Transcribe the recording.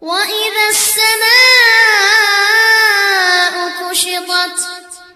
وإذا السماء كشطت